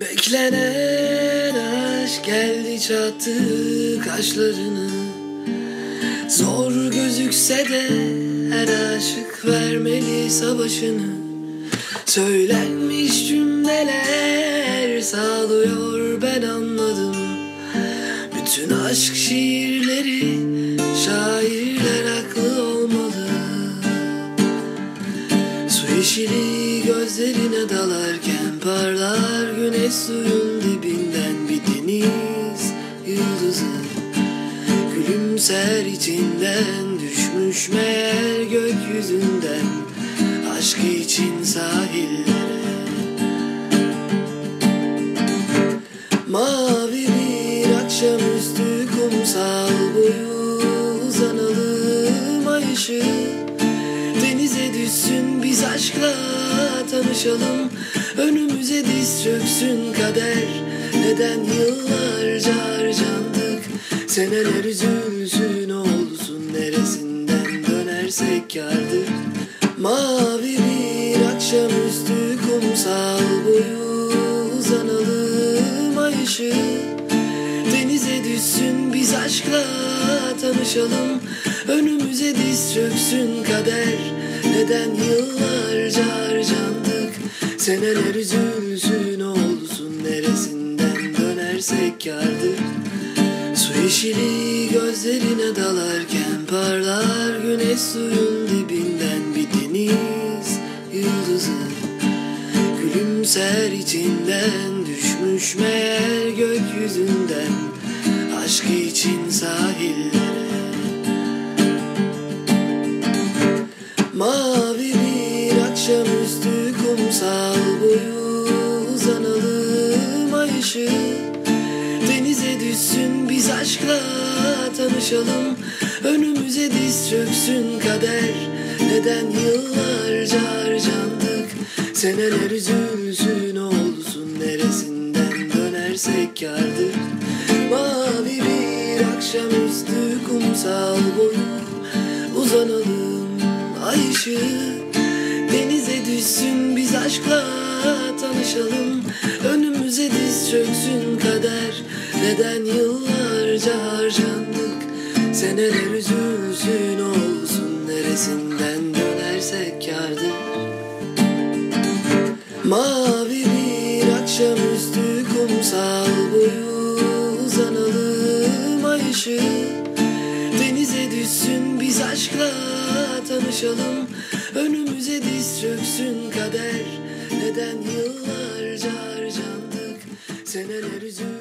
Beklenen aşk geldi çattı kaşlarını. Zor gözükse de her aşık vermeli savaşını. Söylenmiş cümleler sağlıyor ben anladım. Bütün aşk şiirleri şairler haklı olmalı. Su yeşili gözlerine dalarken parlar güneş suyun dibinden bir deniz yıldızı Gülümser içinden düşmüş meğer gökyüzünden Aşk için sahillere. Mavi bir akşamüstü kumsal boyu uzanalım ay ışığı Denize düşsün biz aşkla tanışalım Önümüze diz çöksün kader. Neden yıllarca harcandık? Seneler üzülsün olsun Neresinden dönersek kardır Mavi bir akşamüstü kumsal boyu uzanalım ay ışığı Denize düşsün biz aşkla tanışalım. Önümüze diz çöksün kader. Neden yıllarca harcandık Seneler üzülsün olsun. Neresinden dönersek kardır Su yeşili gözlerine dalarken Parlar güneş suyun dibinden Bir deniz yıldızı. Gülümser içinden düşmüş meğer gökyüzünden Aşk için sahillere. Mavi bir akşamüstü kumsal boyu uzanalım ay ışığı Denize düşsün biz aşkla tanışalım. Önümüze diz çöksün kader. Neden yıllarca harcandık? Seneler üzülsün olsun Neresinden dönersek kardır. Mavi bir akşamüstü kumsal boyu Uzanalım ay ışığı aşkla tanışalım. Önümüze diz çöksün kader. Neden yıllarca harcandık? Seneler üzülsün olsun. Neresinden dönersek kardır Mavi bir akşamüstü kumsal boyu uzanalım ay ışığı Denize düşsün biz aşkla tanışalım. Önümüze diz çöksün kader. Neden yıllarca harcandık? Seneler üzülsün